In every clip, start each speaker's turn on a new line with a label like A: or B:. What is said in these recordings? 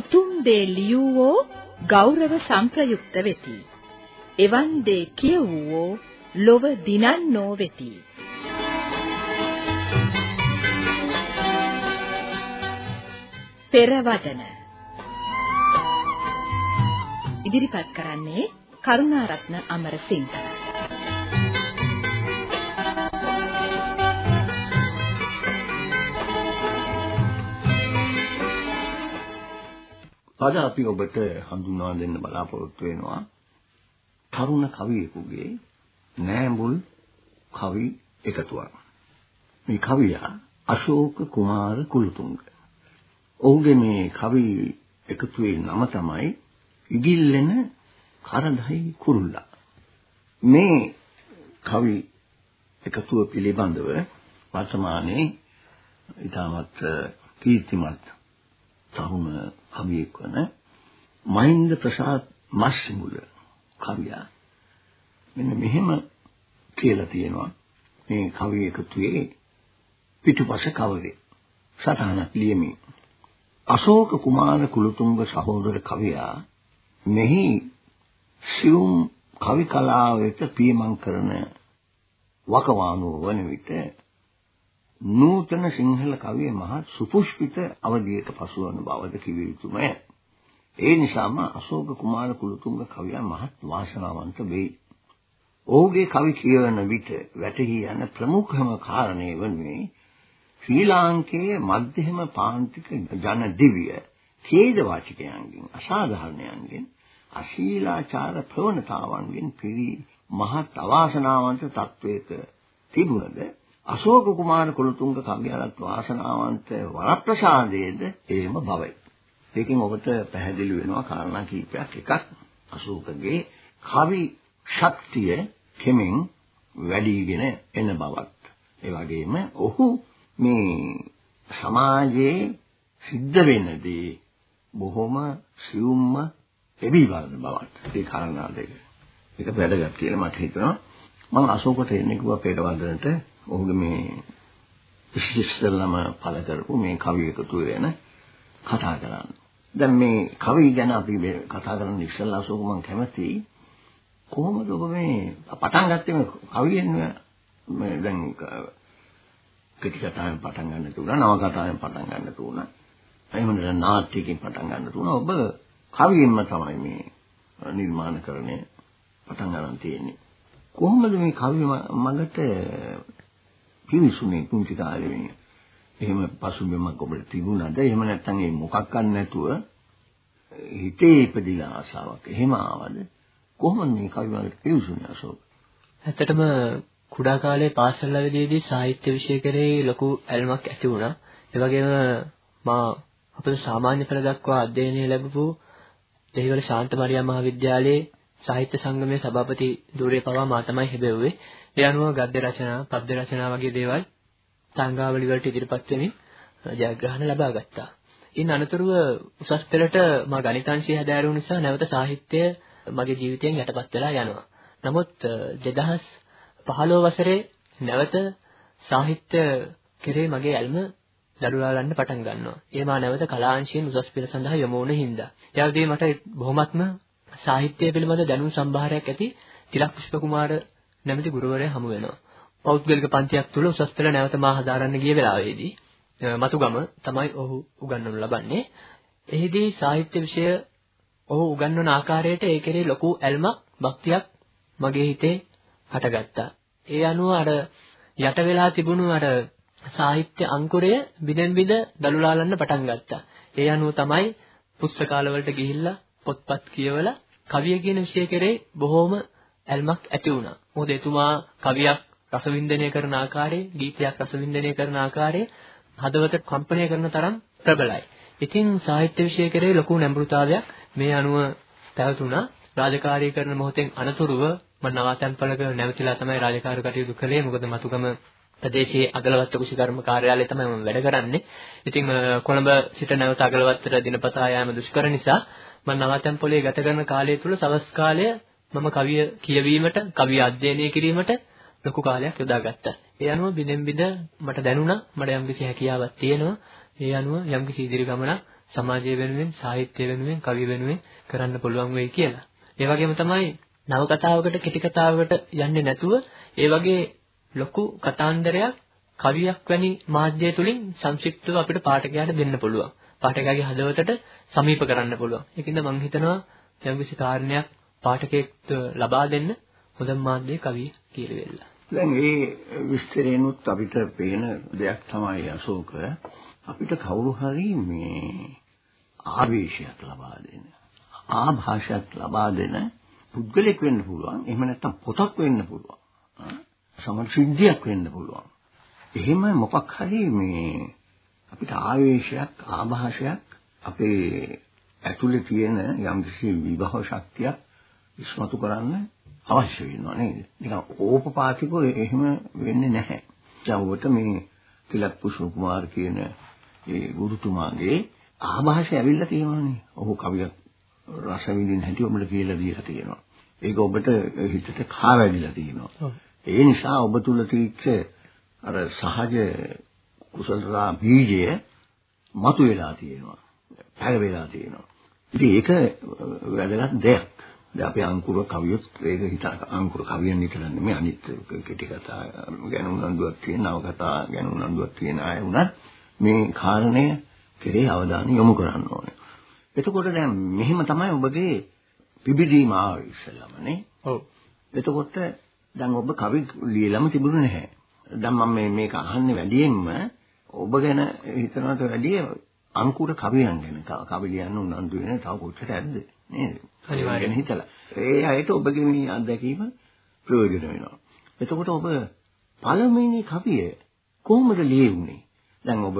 A: උතුම් දේ ලියවෝ ගෞරව සම්ප්‍රයුක්ත වෙති. එවන් දේ කියවෝ ලොව දිනන්නෝ වෙති. පෙරවදන ඉදිරිපත් කරන්නේ කරුණාරත්න අමරසිංහ
B: අද අපි ඔබට හඳුන්වා දෙන්න බලාපොරොත්තු වෙනවා තරුණ කවියෙකුගේ නෑඹුල් කවි එකතුවක්. මේ කවියා අශෝක කුමාර කුලතුංග. ඔහුගේ මේ කවි එකතුවේ නම තමයි ඉගිල්ලෙන කරදයි කුරුල්ලා. මේ කවි එකතුව පිළිබඳව වර්තමානයේ ඉතාමත් කීර්තිමත් තරුණ කවියෙක් වන මහින්ද ප්‍රසාද් මස්සිමුල කවියා. මෙන්න මෙහෙම කියලා තියෙනවා. මේ කවි එකතුවේ පිටුපස කවරේ? සටහනක් ලියමි. අශෝක කුමාර කුලතුංග සහෝදර කවියා මෙහි සියුම් කවි කලාව වෙත පියමන් කරන වකවානුව වන විට නූතන සිංහල කවිය මහත් සුපුෂ්පිත අවධියක පසුවන බවද කිව යුතුමය. ඒ නිසාම අශෝක කුමාර කුලතුංග කවියා මහත් වාසනාවන්ත වෙයි. ඔහුගේ කවි කියවන විට වැටහි යන ප්‍රමුඛම කාරණය වනුයේ ශ්‍රී ලාංකේය මධ්‍යම පාන්තික ජන දිව්‍ය ඛේද වාචිකයන්ගෙන් අසාධාරණයන්ගෙන් අශීලාචාර ප්‍රවණතාවන්ගෙන් පිරි මහත් අවාසනාවන්ත තත්වයක තිබුණද අශෝක කුමාර කුලතුංග කවියාලත් වාසනාවන්ත වරප්‍රසාදයේද එහෙම බවයි. ඒකෙන් ඔබට පැහැදිලි වෙනවා කාරණා කීපයක්. එකක් අශෝකගේ කවි ශක්තිය කෙමෙන් වැඩිගෙන එන බවත්. ඒ වගේම ඔහු මේ සමාජයේ සිද්ධ වෙන දේ බොහොම සියුම්ම එබී බලන බවත්. ඒ කාරණා දෙක. ඒක වැදගත් කියලා මට හිතෙනවා. මම අශෝකට එන්නේ කිව්වා පෙරවදනට ඔහුගේ මේ ඉස්සෙල්ලාම පළ කරපු මේ කවි එකතු වෙන කතා කරන්න. දැන් මේ කවි ගැන අපි කතා කරන්න ඉස්සෙල්ලා අශෝක මම කැමතියි කොහොමද ඔබ මේ පටන් ගත්තේ මේ කවියෙන් මේ දැන් කෙටි කතාවෙන් පටන් ගන්න තුන නව කතාවෙන් පටන් ගන්න තුන එහෙම නැත්නම් නාට්‍යකින් පටන් ගන්න තුන ඔබ කවියෙන්ම තමයි මේ නිර්මාණකරණය පටන් ගන්න තියෙන්නේ. කොහොමද මේ කවි මගට පිවිසුනේ කුංචි කාලේ මේ එහෙම පසුබිමක් ඔබට තිබුණාද? එහෙම නැත්නම් ඒ මොකක් නැතුව හිතේ ඉපදිලා ආසාවක් එහෙම ආවද? කොහොමද මේ කවි වලට පිවිසුනේ අශෝක?
C: ඇත්තටම කුඩා කාලේ පාසල් අවදීදී සාහිත්‍ය විෂය කරේ ලොකු ඇල්මක් ඇති වුණා. ඒ වගේම මා අපේ සාමාන්‍ය පෙළ දක්වා අධ්‍යයනය ලැබපු දෙහිවල ශාන්ත මරියා මහාවිද්‍යාලයේ සාහිත්‍ය සංගමයේ සභාපති ධූරේ පවා මා තමයි හැබෙව්වේ. ඒ අනුව ගද්‍ය රචනා, පද්‍ය රචනා වගේ දේවල් සංගාවලි වලට ඉදිරිපත් වෙමින් ජයග්‍රහණ ලබා ගත්තා. ඉන් අනතුරුව උසස් පෙළට මා ගණිතාංශය හැදෑරුණු නිසා නැවත සාහිත්‍ය මගේ ජීවිතයෙන් යටපත් වෙලා යනවා. නමුත් 2015 වසරේ නැවත සාහිත්‍ය කෙරේ මගේ ඇල්ම දඩුලාලන්න පටන් ගන්නවා. ඒ මා නැවත කලාංශයෙන් උසස් පෙළ සඳහා යොමු වුණ හින්දා. ඒ මට බොහොමත්ම සාහිත්‍ය පිළිබඳ දැනුම් සම්භාරයක් ඇති තිලක් පුෂ්ප කුමාර නැමැති ගුරුවරයා හමු වෙනවා. පෞද්ගලික පන්තියක් තුල උසස් පෙළ නැවත මා හදාරන්න ගිය වෙලාවේදී මතුගම තමයි ඔහු උගන්වනු ලබන්නේ. එහිදී සාහිත්‍ය විෂය ඔහු උගන්වන ආකාරයට ඒ කෙරේ ලොකු ඇල්මක් භක්තියක් මගේ හිතේ හටගත්තා. ඒ අනුව අර යට වෙලා තිබුණු අර සාහිත්‍ය අංකුරය බිඳෙන් බිඳ දලුලාලන්න පටන් ගත්තා. ඒ අනුව තමයි පුස්තකාලවලට ගිහිල්ලා පොත්පත් කියවලා කවිය කියන විෂය කෙරේ බොහෝම ඇල්මක් ඇති වුණා. මොකද එතුමා කවියක් රසවින්දනය කරන ආකාරය, ගීතයක් රසවින්දනය කරන ආකාරය හදවත කම්පණය කරන තරම් ප්‍රබලයි. ඉතින් සාහිත්‍ය විෂය කෙරේ ලොකු නැඹුරුතාවයක් මේ අනුව පැවතුණා. රාජකාරී කරන මොහොතෙන් අනතුරුව මම නවාතැන්පලක නැවතිලා තමයි රාජකාරී කටයුතු කළේ. මොකද මතුගම ප්‍රදේශයේ අගලවත්ත කුෂිකර්ම කාර්යාලය තමයි මම වැඩ කරන්නේ. ඉතින් කොළඹ සිට නැවත අගලවත්තට දිනපතා යාම දුෂ්කර නිසා මම නවාතැන් පොලේ ගත කරන කාලය තුල සවස් කාලය මම කවිය කියවීමට, කවිය අධ්‍යයනය කිරීමට ලොකු කාලයක් යොදාගත්තා. ඒ අනුව බිනෙන් බිඳ මට දැනුණා මට යම්කිසි හැකියාවක් තියෙනවා. ඒ අනුව යම්කිසි ඉදිරි ගමනක් සමාජය වෙනුවෙන් සාහිත්‍ය වෙනුවෙන් කවි වෙනුවෙන් කරන්න පුළුවන් වෙයි කියලා. ඒ වගේම තමයි නවකතාවකට කෙටි කතාවකට යන්නේ නැතුව ඒ වගේ ලොකු කතාන්දරයක් කවියක් වැනි මාධ්‍ය තුලින් සංක්ෂිප්තව අපිට පාඨකයාට දෙන්න පුළුවන්. පාඨකයාගේ හදවතට සමීප කරන්න පුළුවන්. ඒකින්ද මම හිතනවා යම්කිසි කාරණයක් පාඨකයෙක්ට ලබා දෙන්න හොඳම මාධ්‍ය කවිය කියලා වෙලා.
B: දැන් මේ විස්තරේනොත් අපිට පේන දෙයක් තමයි අශෝක. අපිට කවුරු හරි මේ ආවේශයක් ලබා දෙන ආభాෂයක් ලබා දෙන පුද්ගලෙක් වෙන්න පුළුවන්. එහෙම නැත්නම් පොතක් වෙන්න පුළුවන්. සමහර සිද්ධියක් වෙන්න පුළුවන්. එහෙම මොකක් හරි මේ අපිට ආවේශයක් ආభాෂයක් අපේ ඇතුලේ තියෙන යම්කිසි විභව ශක්තියක් ඉස්මතු කරන්න අවශ්‍ය වෙනවා නේද? නිකන් ඕපපාතිකව එහෙම වෙන්නේ නැහැ. ඔබට මේ තිලක් පුෂ්ප කුමාර කියන ඒ ගුරුතුමාගේ ආభాෂය ඇවිල්ලා තියෙනවානේ. ඔහු කවියක් රස විඳින්න හැටි ඔබට කියලා දීලා තියෙනවා. ඒක ඔබට හිතට කා වැඩිලා තියෙනවා. ඒ නිසා ඔබ තුල තියෙච්ච අර සහජ කුසලතා බීජය මතුවලා තියෙනවා. පැල වෙලා තියෙනවා. ඉතින් ඒක වැදගත් දෙයක්. දැන් අපි අංකුර කවියොත් ඒක හිතා අංකුර කවියන් විතර නෙමෙයි අනිත් කෙටි කතා ගැන උනන්දුවක් තියෙන නව කතා ගැන උනන්දුවක් තියෙන අය වුණත් මේ කාරණය කෙරේ අවධානය යොමු කරන්න ඕනේ. එතකොට දැන් මෙහෙම තමයි ඔබගේ පිබිදීම ආවේ ඉස්සෙල්ලාම නේ.
C: ඔව්.
B: එතකොට දැන් ඔබ කවි ලියලම තිබුණේ නැහැ. දැන් මම මේ මේක අහන්නේ වැඩියෙන්ම ඔබ ගැන හිතනවට වැඩිය අංකුර කවියන් ගැන කවි ලියන්න උනන්දු වෙන තව කොච්චර ඇද්ද නේද?
C: අනිවාර්යෙන්
B: හිතලා. ඒ අයට ඔබගේ මේ අත්දැකීම ප්‍රයෝජන වෙනවා. එතකොට ඔබ පළමුවෙනි කවිය කොහොමද ලියුනේ? දැන් ඔබ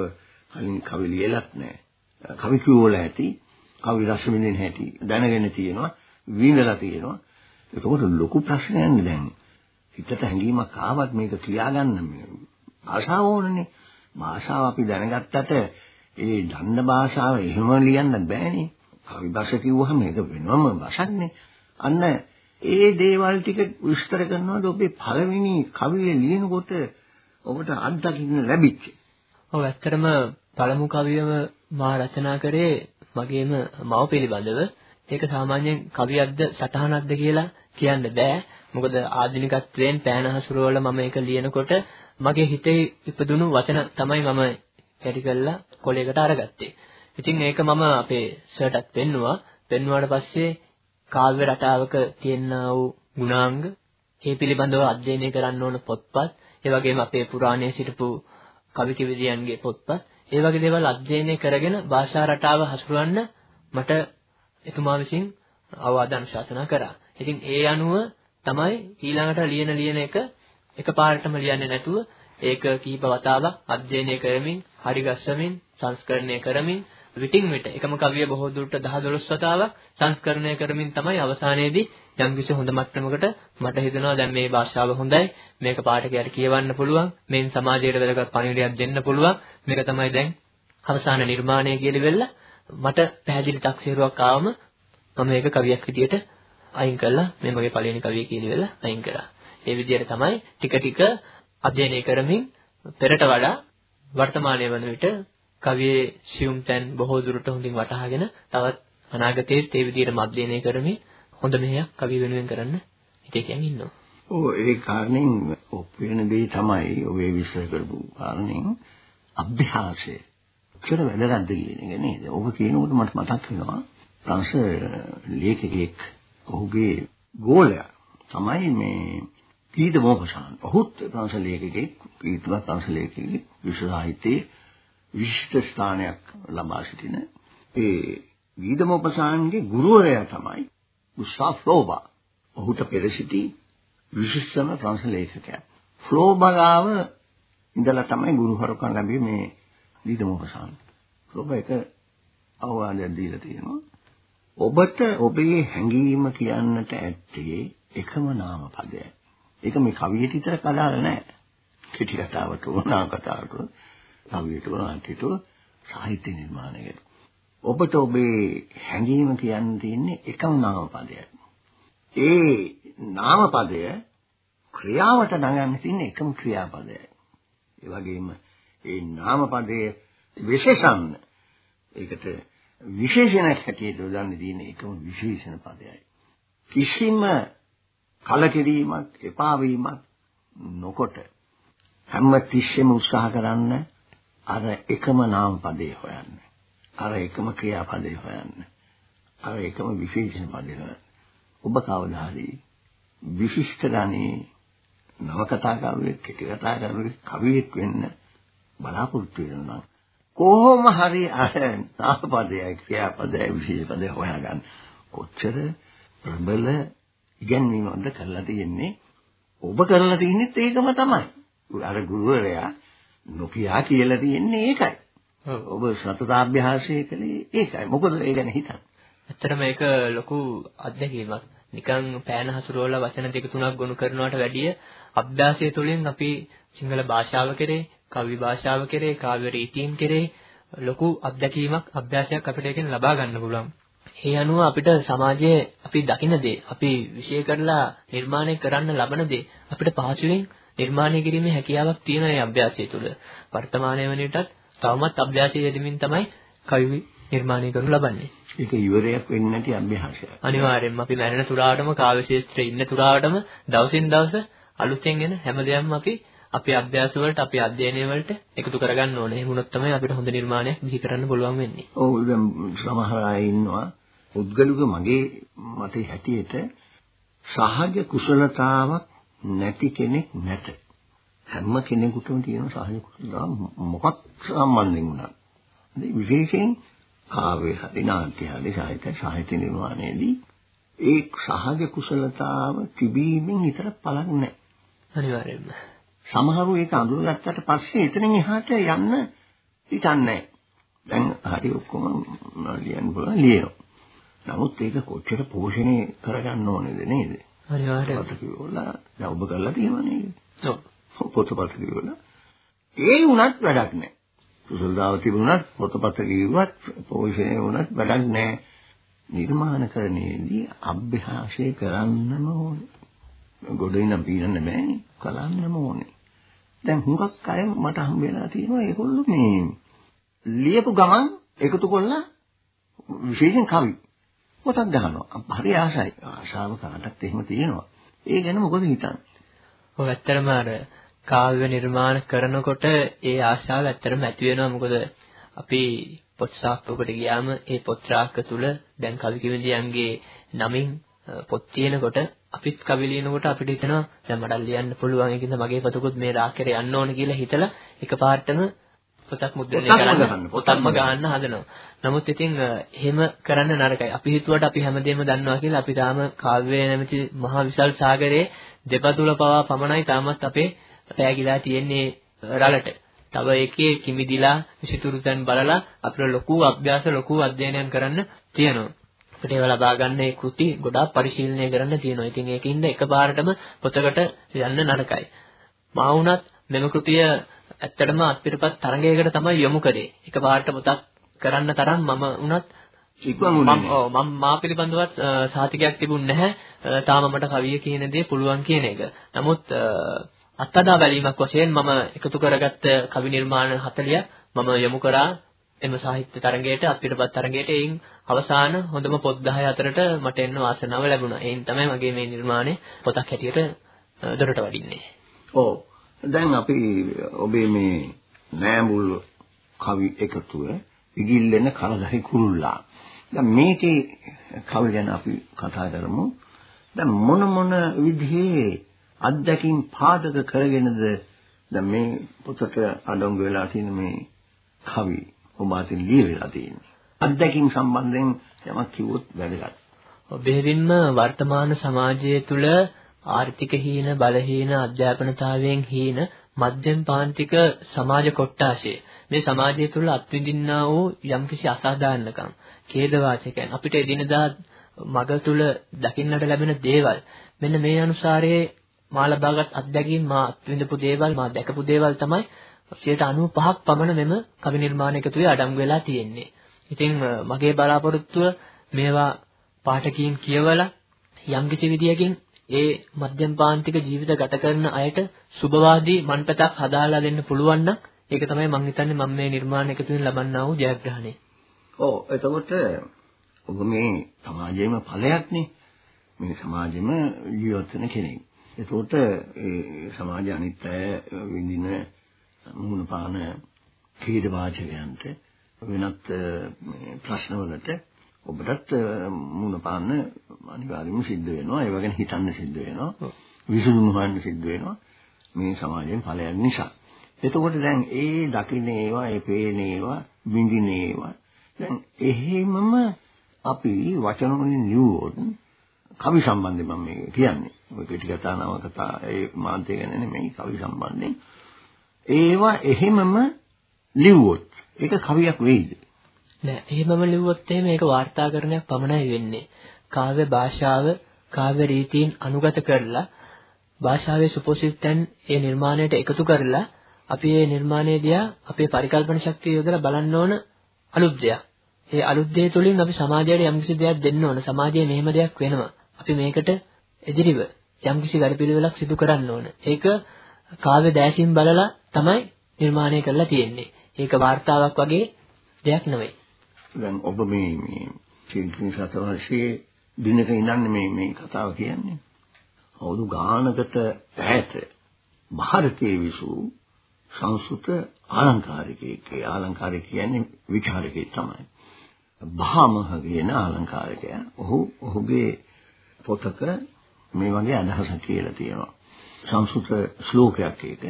B: කලින් කවි ලියලත් නැහැ. කවි කියවල ඇති, කවි රස විඳින්න හැටි දැනගෙන තියෙනවා, විඳලා තියෙනවා. එතකොට ලොකු ප්‍රශ්නයක් දැන් හිතට හැඟීමක් ආවත් මේක කියාගන්න මේ භාෂාව ඕනනේ. භාෂාව අපි දැනගත්තට ඒ දන්න භාෂාව එහෙම ලියන්න බෑනේ. කවි භාෂ කිව්වහම ඒක වෙනවම භාෂන්නේ. අන්න ඒ දේවල් ටික විස්තර කරනවාද ඔබේ පළවෙනි කවිය ලියනකොට ඔබට අත්දකින්න ලැබිච්ච.
C: ඔව් ඇත්තටම පළමු කවියම මා රචනා කරේ මගේම මව පිළිබඳව. ඒක සාමාන්‍යයෙන් කවියක්ද සටහනක්ද කියලා කියන්න බෑ. මොකද ආධුනිකත්වයෙන් පෑන හසුරවල මම ඒක ලියනකොට මගේ හිතේ ඉපදුණු වචන තමයි මම කැටි කරලා කොලයකට අරගත්තේ. ඉතින් ඒක මම අපේ සර්ටත් පෙන්නුවා. පෙන්නුවාට පස්සේ කාව්‍ය රටාවක තියෙනා වූ ගුණාංග ඒ පිළිබඳව අධ්‍යයනය කරන්න ඕන පොත්පත්, ඒ වගේම අපේ පුරාණයේ සිටපු කවි කිවිදියන්ගේ පොත්පත්, ඒ වගේ දේවල් අධ්‍යයනය කරගෙන භාෂා රටාව හසුරවන්න මට එතුමා විසින් අවවාද අනුශාසනා කරා. ඉතින් ඒ අනුව තමයි ඊළඟට ලියන ලියන එක එකපාරටම ලියන්නේ නැතුව ඒක කීප වතාවක් අධ්‍යයනය කරමින්, හරි ගස්සමින්, සංස්කරණය කරමින් විටින් විට එකම කවිය බොහෝ දුරට 10 12 වතාවක් සංස්කරණය කරමින් තමයි අවසානයේදී යම්කිසි හොඳ මට්ටමකට මට හිතෙනවා දැන් මේ භාෂාව හොඳයි මේක පාඨකයාට කියවන්න පුළුවන් මේන් සමාජයට වැදගත් පණිවිඩයක් දෙන්න පුළුවන්. මේක තමයි දැන් අවසාන නිර්මාණය කියලා වෙලා මට පැහැදිලි තක්සේරුවක් ආවම මම මේක කවියක් විදියට අයින් කළා මේ මගේ පළවෙනි කවිය කියලා වෙලා අයින් කරා. ඒ විදියට තමයි ටික ටික අධ්‍යයනය කරමින් පෙරට වඩා වර්තමානයේ වන විට කවියේ සියුම් තැන් බොහෝ දුරට හොඳින් වටහාගෙන තවත් අනාගතයේ ඒ විදිහට මධ්‍යයනය කරමින් හොඳ මෙහෙයක් කවිය වෙනුවෙන් කරන්න හිතේ කියන් ඉන්නවා.
B: ඔව් ඒ කාරණෙන් ඔප් වෙන දේ තමයි ඔබේ විශ්ල කරපු කාරණෙන් අභ්‍යාසය. කියලා වැදගත් කියන එක නේද? ඔබ කියනකොට මට මතක් වෙනවා ප්‍රංශ ලේඛකෙක් ඔහුගේ ගෝලයා තමයි මේ පීත මොහොසාන්. ඔහුත් ප්‍රංශ ලේඛකෙක්, පීතවත් ප්‍රංශ ලේඛකෙක් විශ්ව සාහිත්‍යයේ විශිෂ්ට ස්ථානයක් ලබා සිටින ඒ වීදමෝපසාන්ගේ ගුරුවරයා තමයි ගුස්තාව් ෆ්ලෝබා. ඔහුට පෙර සිටි විශිෂ්ටම ප්‍රංශ ලේඛකයා. ෆ්ලෝබාගාව ඉඳලා තමයි ගුරුහරුකම් ලැබුවේ මේ වීදමෝපසාන්. ෆ්ලෝබා එක අවවාදයක් දීලා තියෙනවා. ඔබට ඔබේ හැඟීම කියන්නට ඇත්තේ එකම නාම පදයයි. ඒක මේ කවියට විතර කඩාල නැහැ. කෙටි කතාවට උනා කතාවට කවියට වනාන්තිට සාහිත්‍ය නිර්මාණයකට. ඔබට ඔබේ හැඟීම කියන්න තියෙන්නේ එකම නාම පදයක්. ඒ නාම පදය ක්‍රියාවට නගන්න තියෙන එකම ක්‍රියාපදයයි. ඒ වගේම ඒ නාම පදයේ විශේෂණ ඒකට විශේෂණයක් හැටියට යොදන්න තියෙන එකම විශේෂණ පදයයි. කිසිම කලකිරීමක් එපා වීමක් නොකොට හැම තිස්සෙම උත්සාහ කරන්න අර එකම නාම පදේ හොයන්න. අර එකම ක්‍රියාපදේ හොයන්න. අර එකම විශේෂණ පදේ හොයන්න. ඔබ කවදා හරි විශිෂ්ට ගණේ නවකතාකාරයෙක් කෙටි කතාකාරයෙක් කවියෙක් වෙන්න බලාපොරොත්තු වෙනවා කොහොම හරි අර නාමපදයයි ක්‍රියාපදයයි විශේෂ පදේ හොයාගන්න කොච්චර ප්‍රබල ඉගැන්වීමක්ද කරලා තියෙන්නේ ඔබ කරලා තින්නේ ඒකම තමයි අර ගුරුවරයා නොකියා කියලා තියෙන්නේ ඒකයි. ඔබ සතතාභ්‍යාසය කළේ ඒකයි. මොකද ඒ ගැන හිතන්නේ?
C: ඇත්තටම මේක ලොකු අත්දැකීමක්. නිකන් පෑන හසුරුවලා වචන දෙක තුනක් ගොනු කරනවට වැඩිය අභ්‍යාසය තුළින් අපි සිංහල භාෂාව කෙරේ, කවි භාෂාව කෙරේ, කාව්‍ය රීතීන් කෙරේ ලොකු අත්දැකීමක් අභ්‍යාසයක් අපිට එකෙන් ලබා ගන්න පුළුවන්. ඒ අනුව අපිට සමාජයේ අපි දකින දේ, අපි විශේෂ කරලා නිර්මාණය කරන්න ලබන දේ අපිට පහසුවෙන් නිර්මාණය කිරීමේ හැකියාවක් තියෙන මේ අභ්‍යාසය තුළ. වර්තමානයේ වනවිටත් තවමත් අභ්‍යාසය යෙදමින් තමයි කවි නිර්මාණය කරනු ලබන්නේ.
B: ඒක ඉවරයක් වෙන්නේ නැති අභ්‍යාසයක්.
C: අනිවාර්යෙන්ම අපි මැරෙන තුරාටම කාව්‍ය ශාස්ත්‍රයේ ඉන්න තුරාටම දවසින් දවස අලුතෙන් එන හැම දෙයක්ම අපි අපේ අභ්‍යාස වලට අපේ අධ්‍යයනය වලට එකතු කරගන්න ඕනේ. එහෙම වුණොත් තමයි අපිට හොඳ නිර්මාණයක් බිහි කරන්න පුළුවන් වෙන්නේ.
B: ඔව් දැන් සමහර අය ඉන්නවා පුද්ගලික මගේ මතේ හැටියට සහජ කුසලතාවක් නැති කෙනෙක් නැත. හැම කෙනෙකුටම තියෙන සහජ කුසලතාව මොකක් සම්බන්ධයෙන් වුණත්. විශේෂයෙන් කාව්‍ය හරි නාට්‍ය හරි සාහිත්‍ය සාහිත්‍ය නිර්මාණයේදී ඒ සහජ කුසලතාව තිබීමෙන් විතරක් පළක් නැහැ.
C: අනිවාර්යයෙන්ම.
B: සමහරව ඒක අඳුරගත්තට පස්සේ එතනින් එහාට යන්න හිතන්නේ දැන් හරි ඔක්කොම ලියන්න පුළුවන් ලියනවා. නමුත් ඒක කොච්චර පෝෂණය කරගන්න ඕනේද නේද?
C: අනිවාර්යයෙන්ම.
B: පොත කියවලා දැන් ඔබ කරලා තියෙනවා නේද?
C: ඔව්.
B: පොතපත කියවලා ඒ වුණත් වැඩක් නැහැ. කුසලතාව තිබුණත් පොතපත කියුවත් පෝෂණය වුණත් වැඩක් නැහැ. නිර්මාණකරණයේදී අභ්‍යාසය කරන්නම ඕනේ. ගොඩින් පීනන්න බෑනේ. කරන්නම ඕනේ. දැන් හුඟක් අය මට හම් වෙලා තියෙනවා ඒගොල්ලෝ මේ ලියපු ගමන් එකතු කරලා විශේෂයෙන් කවි පොතක් ගන්නවා. හරි ආසයි. ආශාව කාටත් එහෙම තියෙනවා. ඒ ගැන මොකද හිතන්නේ?
C: ඔව් ඇත්තටම අර කාව්‍ය නිර්මාණ කරනකොට ඒ ආශාව ඇත්තටම ඇති වෙනවා. මොකද අපි පොත් සාක්කුවකට ගියාම ඒ පොත් රාක්ක තුල දැන් කවි කිවිඳියන්ගේ නමින් පොත් තියෙනකොට අපිත් කවි ලියනකොට අපිට හිතෙනවා දැන් මට ලියන්න පුළුවන් ඒකින්ද මගේ පොතකුත් මේ රාක්කේ යන්න ඕන කියලා හිතලා එකපාරටම පොතක් මුද්‍රණය කරන්න පොතක්ම ගන්න හදනවා. නමුත් ඉතින් එහෙම කරන්න නරකයි. අපි හිතුවට අපි හැමදේම දන්නවා කියලා අපි තාම කාව්‍ය නැමැති මහා විශාල සාගරයේ දෙපතුල පවා පමණයි තාමත් අපේ පෑගිලා තියෙන්නේ රළට. තව එකේ කිමිදිලා විසිතුරු තැන් බලලා අපිට ලොකු අභ්‍යාස ලොකු අධ්‍යයනයක් කරන්න තියෙනවා. අපිට ඒවා ලබා ගන්න ඒ කෘති ගොඩාක් පරිශීලනය කරන්න තියෙනවා. ඉතින් ඒකින්ද එකපාරටම පොතකට යන්න නරකයි. මා වුණත් මෙම කෘතිය ඇත්තටම අත්පිරපත් තරඟයකට තමයි යොමු කරේ. එකපාරට පොතක් කරන්න තරම් මම වුණත් මම මා පිළිබඳවත් සාතිකයක් තිබුණ නැහැ. තාම මට කවිය කියන දේ පුළුවන් කියන එක. නමුත් අත්අදා බැලීමක් වශයෙන් මම එකතු කරගත්ත කවි නිර්මාණ 40 මම යොමු කරා එම සාහිත්‍ය තරඟයට අත්පිටපත් තරඟයට එයින් අවසාන හොඳම පොත් 10 අතරට මට එන්න වාසනාව ලැබුණා. එයින් තමයි මගේ මේ නිර්මාණය පොතක් හැටියට දොරට වඩින්නේ.
B: ඔව්. දැන් අපි ඔබේ මේ නෑමුල් කවි එකතුව ඉගිල්ලෙන කලදහි කුරුල්ලා. දැන් මේකේ කවි ගැන අපි කතා කරමු. දැන් මොන මොන විදිහේ අත්දැකීම් පාදක කරගෙනද දැන් මේ පොතට අඩංගු වෙලා තියෙන මේ කවි ඔබ අතින් ලියවිලා තියෙන්නේ. අත්දැකීම් සම්බන්ධයෙන් යමක් කිව්වොත් වැදගත්.
C: බෙහෙවින්ම වර්තමාන සමාජය තුළ ආර්ථික හීන බලහීන අධ්‍යාපනතාවයෙන් හීන මධ්‍යම පාන්තික සමාජ කොට්ටාශය. මේ සමාජය තුළ අත්විඳින්නා වූ යම්කිසි අසාධාරණකම් ඛේදවාචකයන් අපිට එදිනදා මග තුල දකින්නට ලැබෙන දේවල්. මෙන්න මේ අනුසාරයේ මා ලබාගත් අත්දැකීම් මා අත්විඳපු දේවල් මා දැකපු දේවල් තමයි 95ක් පමණ මෙම කවි නිර්මාණ එකතුවේ අඩංගු වෙලා තියෙන්නේ. ඉතින් මගේ බලාපොරොත්තුව මේවා පාඨකීන් කියවලා යම්කිසි විදියකින් ඒ මධ්‍යම පාන්තික ජීවිත ගත කරන අයට සුබවාදී මන්පතක් හදාලා දෙන්න පුළුවන් නම් ඒක තමයි මම හිතන්නේ මම මේ නිර්මාණ එකතුවෙන් ලබන්නා වූ ජයග්‍රහණය.
B: ඔව් එතකොට ඔබ මේ සමාජයේම ඵලයක්නේ. මේ සමාජෙම ජීවත් වෙන කෙනෙක්. එතකොට ඒ සමාජ අනිත් අය විඳින මුහුණ පාන කීඩ වාචකයන්ට වෙනත් ප්‍රශ්නවලට ඔබටත් මුහුණ පාන්න අනිවාර්යයෙන්ම සිද්ධ වෙනවා. ඒ වගේ හිතන්න සිද්ධ වෙනවා. විසඳුම් හොයන්න සිද්ධ වෙනවා. මේ සමාජයෙන් ඵලයක් නිසා. එතකොට දැන් ඒ දකින්න ඒවා, ඒ පේන ඒවා, විඳින ඒවා දැන් එහෙමම අපි වචන වලින් ලියුවොත් කවි සම්බන්ධයෙන් මම මේ කියන්නේ. ඔය පිටි කතා නව කතා ඒ මාන්තය ගැන නෙමෙයි කවි සම්බන්ධයෙන්. ඒවා එහෙමම ලිව්වොත් ඒක කවියක් වෙයිද?
C: නෑ. එහෙමම ලිව්වොත් එහෙම ඒක වාර්තාකරණයක් පමණයි වෙන්නේ. කාව්‍ය භාෂාව කාව්‍ය රීතීන් අනුගත කරලා භාෂාවේ සුපෝෂිතයන් ඒ නිර්මාණයට එකතු කරලා අපි මේ නිර්මාණය දිහා අපේ පරිකල්පන ශක්තිය යොදලා බලන්න ඕන අලුත් දෙයක්. ඒ අලුත් දේ තුළින් අපි සමාජයට යම්කිසි දෙයක් දෙන්න ඕන. සමාජයේ මෙහෙම දෙයක් වෙනවා. අපි මේකට එදිරිව යම්කිසි වැඩපිළිවෙලක් සිදු කරන්න ඕන. ඒක කාව්‍ය දැසින් බලලා තමයි නිර්මාණය කරලා තියෙන්නේ. ඒක වார்த்தාවක් වගේ දෙයක් නෙවෙයි.
B: දැන් ඔබ මේ මේ චින්තන සතවර්ෂයේ දිනක ඉඳන් මේ මේ කතාව කියන්නේ. අවුරුදු ගානකට ඈත ಭಾರತೀಯ විසු සංස්කෘත ආලංකාරිකයෙක්. ඒ ආලංකාරික කියන්නේ විචාරකයෙක් තමයි. භාමහ කියන ආලංකාරකයා. ඔහු ඔහුගේ පොතක මේ වගේ අදහසක් කියලා තියෙනවා. සංස්කෘත ශ්ලෝකයක් ඒක.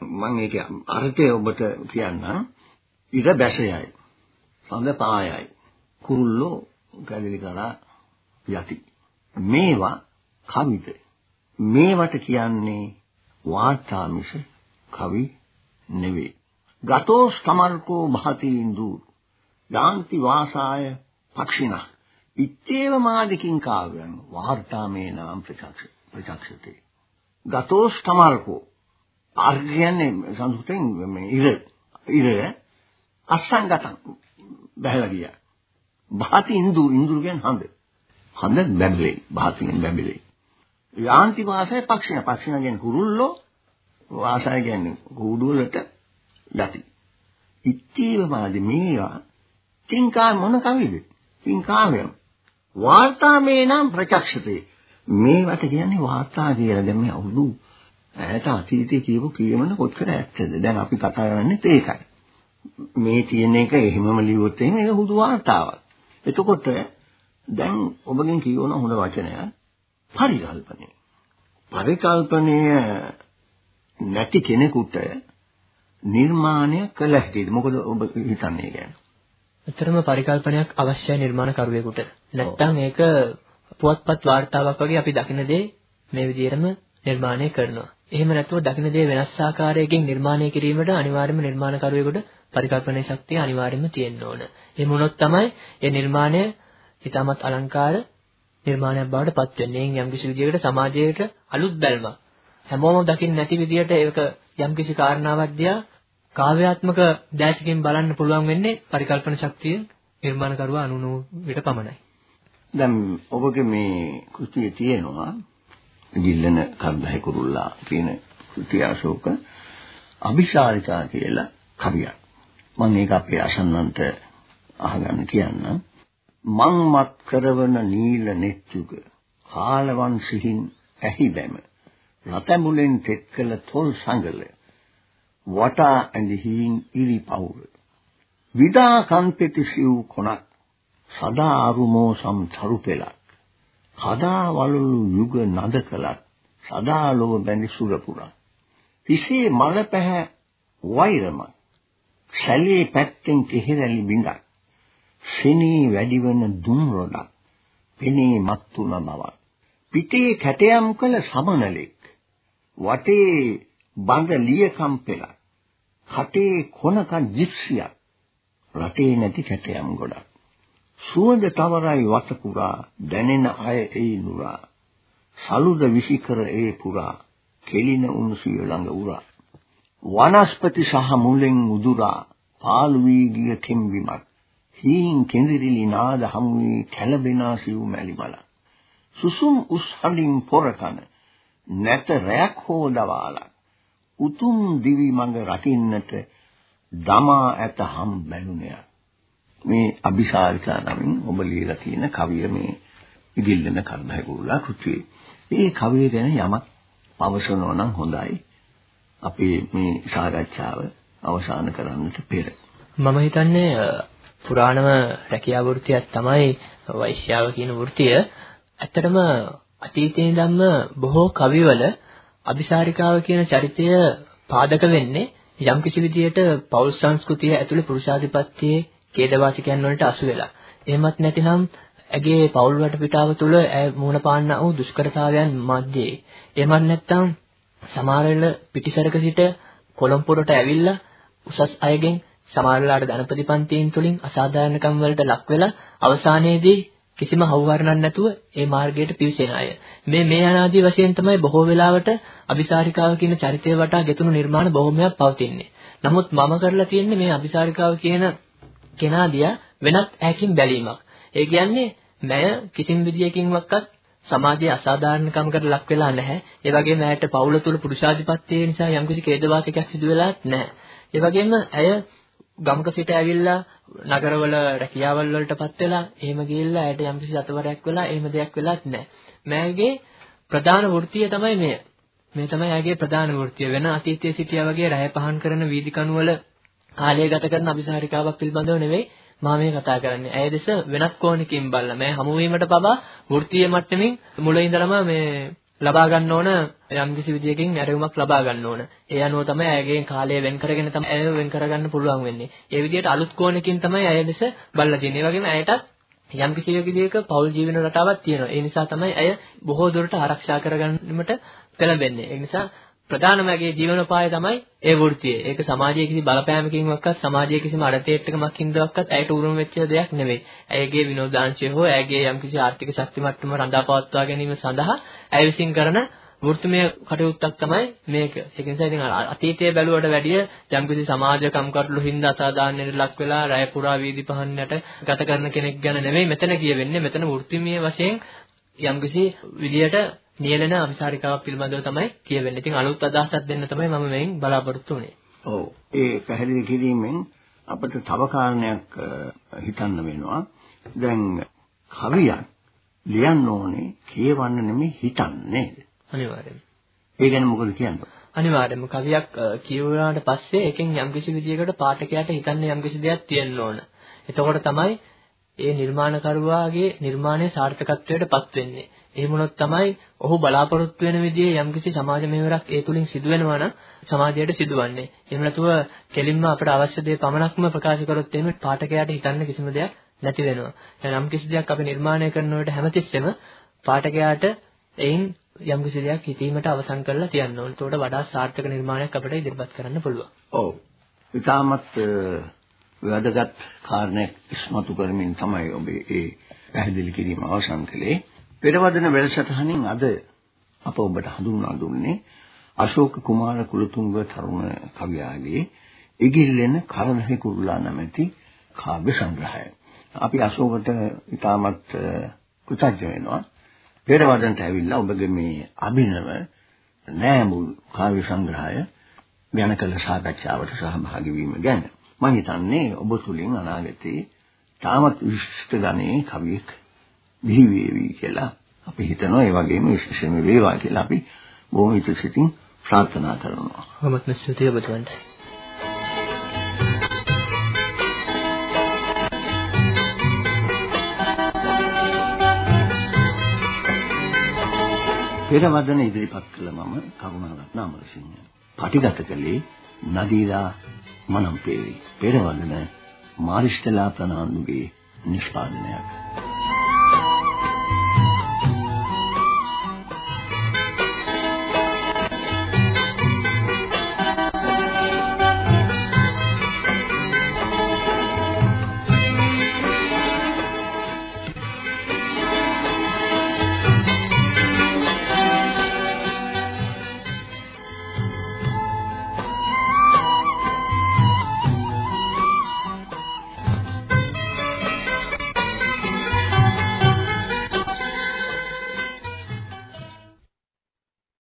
B: මම ඒක අර්ථය ඔබට කියන්නම්. ඉර බැසයයි. සඳ පායයි. කුරුල්ලෝ ගැලලි කරා යති. මේවා කවිද. මේවට කියන්නේ වාචාමිෂ කවි නෙවේ. ගතෝස් කමල්කෝ භාති ඉන්දු යාන්ති වාසාය පක්ෂිනා ඉත්තේව මාදිකින් කාව්‍යං වාර්තාමේ නාම ප්‍රචක්ෂ ප්‍රචක්ෂතේ ගතෝස් කමල්කෝ ආර්ය කියන්නේ සංස්කෘතෙන් මේ ඉර ඉර අසංගතං බහැලා ගියා. භාති ඉන්දු ඉන්දු කියන්නේ හඳ. හඳ බැබලේ. භාතියෙන් බැබලේ. යාන්ති වාසය පක්ෂින පක්ෂින කියන්නේ කුරුල්ලෝ වාසය කියන්නේ කූඩු වලට යති. ඉත්තේව මාදි මේවා තින්කා මොන කවිද? තින්කාවයන්. වාර්තාමේ නම් ප්‍රචක්ෂතේ. මේවට කියන්නේ වාර්තා කියලා. දැන් මේ අවුරුදු ඈත අතීතයේ කියපු කියමන කොච්චර ඇත්තද? දැන් අපි කතා කරන්නේ ඒකයි. මේ තියෙන එක එහෙමම ලියුවොත් එහෙනම් ඒක හුදු වාර්තාවක්. එතකොට දැන් ඔබගෙන් කියවන හොඳ වචනයක් පරිකල්පනය. පරිකල්පනය නැති කෙනෙකුට නිර්මාණය කළ හැකිද? මොකද ඔබ හිතන්නේ ගැන?
C: ඇත්තටම පරිකල්පනයක් අවශ්‍යයි නිර්මාණකරුවෙකුට. නැත්තම් ඒක පුවත්පත් වාර්තාවක් වගේ අපි දකින දේ මේ විදිහටම නිර්මාණය කරනවා. එහෙම නැතුව දකින දේ වෙනස් ආකාරයකින් නිර්මාණය කිරීමට අනිවාර්යයෙන්ම නිර්මාණකරුවෙකුට පරිකල්පනයේ ශක්තිය අනිවාර්යයෙන්ම තියෙන්න ඕන. එහෙම වුණොත් තමයි ඒ නිර්මාණය ඊටමත් අලංකාර නිර්මාණයක් බවට පත් වෙන්නේ. එයින් යම්කිසි විදියකට සමාජයට අලුත් බැල්මක් හැමෝම දකින්න නැති විදියට ඒක යම්කිසි කාරණාවක් දිහා කාව්‍යාත්මක දැසකින් බලන්න පුළුවන් වෙන්නේ පරිකල්පන ශක්තිය නිර්මාණකරුවා අනුනු විට පමණයි.
B: දැන් ඔබගේ මේ කෘතියේ තියෙනවා ගිල්ලන කර්ධය කුරුල්ලා කියන කෘතිය අශෝක අභිශාරිකා කියලා කවියක්. මම ඒක අපේ අසන්නන්ට අහගන්න කියන්න. මං මත් කරවන නීල නෙත්තුක කාලවන් සිහින් ඇහි බැම. රතමුලෙන් තෙත් කළ තොල් සංගල වටා ඇඳහින් ඉරි පවුර විදා කන්පෙති සිව් කොනක්. සදා අරුමෝ සම් තරු පෙලක් කදා වලලු යුග නද කලක් සදා ලොව බැඳි සුරපුරා හිසේ මල පැහැ වෛරම සැලේ පැත්තෙන් කෙහෙරලි බිඳක්. සෙනී වැඩිවන දුම් රොඩක්. පෙනේ මත්තුන බවක් පිටේ කැටයම් කළ සමනලෙක් වටේ බඳ ලියකම් පෙළක්. කටේ කොනක ජිප්සියක්. රටේ නැති කැටයම් ගොඩක්. සුවඳ තවරයි වත පුරා දැනෙන අය ඒ නුරා. සලුද විසිකර ඒ පුරා කෙලින උණුසිය ළඟ උරා. වනස්පති සහ මුලෙන් උදුරා පාළු වී ගිය කෙම්බිමත් හීන් කෙඳිරිලි නාද හමු වී කැළබෙනා සිව් මැලි මල සුසුම් උස් හඬින් පොරකන නැත රැයක් හෝ දවාලක් උතුම් දිවි මඟ රකින්නට දමා ඇත හම් බැලුනය මේ අபிසාරිකා නමින් ඔබ ලියලා තියෙන කවිය මේ ඉගිල්ලෙන කර්ණය ගෝලා කෘතියේ. මේ කවිය ගැන යමක් පවසනවා නම් හොඳයි. අපි මේ සාකච්ඡාව අවසන් කරන්නට පෙර.
C: මම හිතන්නේ පුරාණම රැකියාව වෘත්තියක් තමයි වෛශ්‍යාව කියන වෘත්තිය. ඇත්තටම අතීතයේ ඉඳන්ම බොහෝ කවිවල අபிසාරිකාව කියන චරිතය පාදක වෙන්නේ යම්කිසි විදියට පෞල් සංස්කෘතිය ඇතුළේ පුරුෂාධිපත්‍යයේ ඛේදවාසිකයන් වලට අසු වෙලා. එහෙමත් නැතිනම් ඇගේ පෞල් වටපිටාව තුළ ඇය මුහුණ පාන්නා වූ දුෂ්කරතාවයන් මැද්දේ. එහෙමත් නැත්නම් සමහර වෙල පිටිසරක සිට කොළඹපුරට ඇවිල්ලා උසස් අයගෙන් සමහර වෙලාවට ධනපතිපන්තියෙන් තුලින් අසාධාරණකම් වලට ලක් වෙලා අවසානයේදී කිසිම හවුහරණක් නැතුව ඒ මාර්ගයට පිවිසෙන අය. මේ මේ අනාදී වශයෙන් තමයි බොහෝ වෙලාවට අபிසාරිකාව කියන චරිතය වටා ගෙතුණු නිර්මාණ බොහොමයක් පවතින්නේ. නමුත් මම කරලා තියෙන්නේ මේ අபிසාරිකාව කියන කෙනා දිහා වෙනත් ඈකින් බැලීමක්. ඒ කියන්නේ මය කිසිම විදියකින්වත් සමාජයේ අසාධාරණකමකට ලක් වෙලා නැහැ. ඒ වගේම ඇයට පවුල තුල පුරුෂාධිපත්‍යය නිසා යම්කිසි ඛේදවාචකයක් සිදු වෙලා නැහැ. ඒ වගේම ඇය ගමක සිට ඇවිල්ලා නගරවල රැකියාවල් වලටපත් වෙලා එහෙම ගිහිල්ලා ඇයට යම්කිසි අතවරයක් වෙලා එහෙම දෙයක් වෙලත් නැහැ. මෑගේ ප්‍රධාන වෘත්තිය තමයි මේ. මේ තමයි ඇගේ ප්‍රධාන වෘත්තිය. වෙන අතීතයේ සිටියා වගේ රැය පහන් කරන වීදි කණුවල කාලය ගත කරන අபிසාරිකාවක් පිළිබඳව නෙවෙයි මම මේ කතා කරන්නේ. ඇය දෙස වෙනත් කෝණකින් බලලා මේ හමු වීමට පවා වෘත්තීය මට්ටමින් මුලින් ඉඳලම මේ ලබා ගන්න ඕන යම් කිසි විදියකින් ඇරයුමක් ලබා ගන්න ඕන. ඒ අනුව තමයි ඇයගේ කාලය වෙන් කරගෙන තමයි ඇය වෙන් කරගන්න පුළුවන් වෙන්නේ. ඒ විදිහට අලුත් කෝණකින් තමයි ඇය දෙස බලලා තියෙන්නේ. ඒ වගේම ඇයටත් යම් කිසි විදියක පෞල් ජීවන රටාවක් තියෙනවා. ඒ නිසා තමයි ඇය බොහෝ දුරට ආරක්ෂා කරගන්නට පෙළඹෙන්නේ. ඒ නිසා ප්‍රධානම ඇගේ ජීවනෝපාය තමයි ඒ වෘත්තිය. ඒක සමාජයේ කිසි බලපෑමකින්වත් සමාජයේ කිසිම අඩතේට්ටකමක් හින්දාවත් ඇයට උරුම වෙච්ච දෙයක් නෙවෙයි. ඇයගේ විනෝදාංශය හෝ ඇයගේ යම්කිසි ආර්ථික ශක්ති මට්ටම රඳාපවත්වා ගැනීම සඳහා ඇය විසින් කරන වෘත්තිමය කටයුත්තක් තමයි මේක. ඒක නිසා ඉතින් අතීතයේ බැලුවට වැඩිය යම්කිසි සමාජ කම්කටොළු හින්දා අසාධාරණයට ලක් වෙලා රැය පුරා වීදි පහන්නට ගත කරන කෙනෙක් ගැන නෙවෙයි මෙතන කියවෙන්නේ. මෙතන වෘත්තිමය වශයෙන් යම්කිසි විදියට නියැලෙන අවිසාරිකාවක් පිළිබඳව තමයි කියවෙන්නේ. ඉතින් අලුත් අදහසක් දෙන්න තමයි මම මෙයින් බලාපොරොත්තු වෙන්නේ.
B: ඔව්. ඒ පැහැදිලි කිරීමෙන් අපිට තව කාරණයක් හිතන්න වෙනවා. දැන් කවියක් ලියන්න ඕනේ කියවන්න නෙමෙයි හිතන්නේ.
C: අනිවාර්යයෙන්.
B: ඒ ගැන මොකද කියන්නේ?
C: අනිවාර්යයෙන්ම කවියක් කියවුවාට පස්සේ එකෙන් යම්කිසි විදියකට පාඨකයාට හිතන්න යම්කිසි දෙයක් තියෙන්න ඕන. එතකොට තමයි ඒ නිර්මාණකරුවාගේ නිර්මාණය සාර්ථකත්වයට පත් වෙන්නේ. එහෙම වුණොත් තමයි ඔහු බලාපොරොත්තු වෙන විදිහේ යම්කිසි සමාජ මෙහෙවරක් ඒ තුලින් සිදු වෙනවා නම් සමාජයට සිදුවන්නේ. එහෙම නැතුව කෙලින්ම අපට අවශ්‍ය දේ පමණක්ම ප්‍රකාශ කරොත් එහෙම පාඨකයාට හිතන්න කිසිම දෙයක් නැති වෙනවා. දැන් යම්කිසි දෙයක් අපි නිර්මාණය කරනකොට හැමතිස්සෙම පාඨකයාට එයින් යම්කිසි දෙයක් හිතීමට අවසන් කරලා තියන්න ඕනේ. ඒකට වඩා සාර්ථක නිර්මාණයක් අපිට ඉදිරිපත් කරන්න පුළුවන්.
B: ඔව්. ඊටමත් වැදගත් කාරණයක් ඉස්මතු කරමින් තමයි ඔබ ඒ පැහැදිලි කිරීම අවසන් කළේ. පෙරවදන වැඩසටහනින් අද අප ඔබට හඳුන්වා දුන්නේ අශෝක කුමාර කුලතුංග තරුණ කවියාගේ ඉගිල්ලෙන කරණහි කුරුලා නැමැති කාව්‍ය සංග්‍රහය. අපි අශෝකට ඉතාමත් කෘතඥ වෙනවා. පෙරවදනට ඇවිල්ලා ඔබගේ මේ අභිනව නෑමුල් කාව්‍ය සංග්‍රහය ගැන කළ සාකච්ඡාවට සහභාගී වීම ගැන. මම හිතන්නේ ඔබ තුලින් අනාගතේ තාමත් විශිෂ්ට ගණයේ කවියෙක් බිහි වේවි කියලා අපි හිතනවා ඒ වගේම විශේෂම වේවා කියලා අපි බොහොම හිතසිතින් ප්‍රාර්ථනා කරනවා.
C: ඔබත් ස්තුතියි ඔබතුමන්ට.
B: පෙරවදන ඉදිරිපත් කළ මම කරුණාරත්න අමරසිංහ. පටිගත කළේ නදීලා මනම්පේරි. පෙරවදන මාරිස්ටලා ප්‍රනාන්දුගේ නිෂ්පාදනයක්.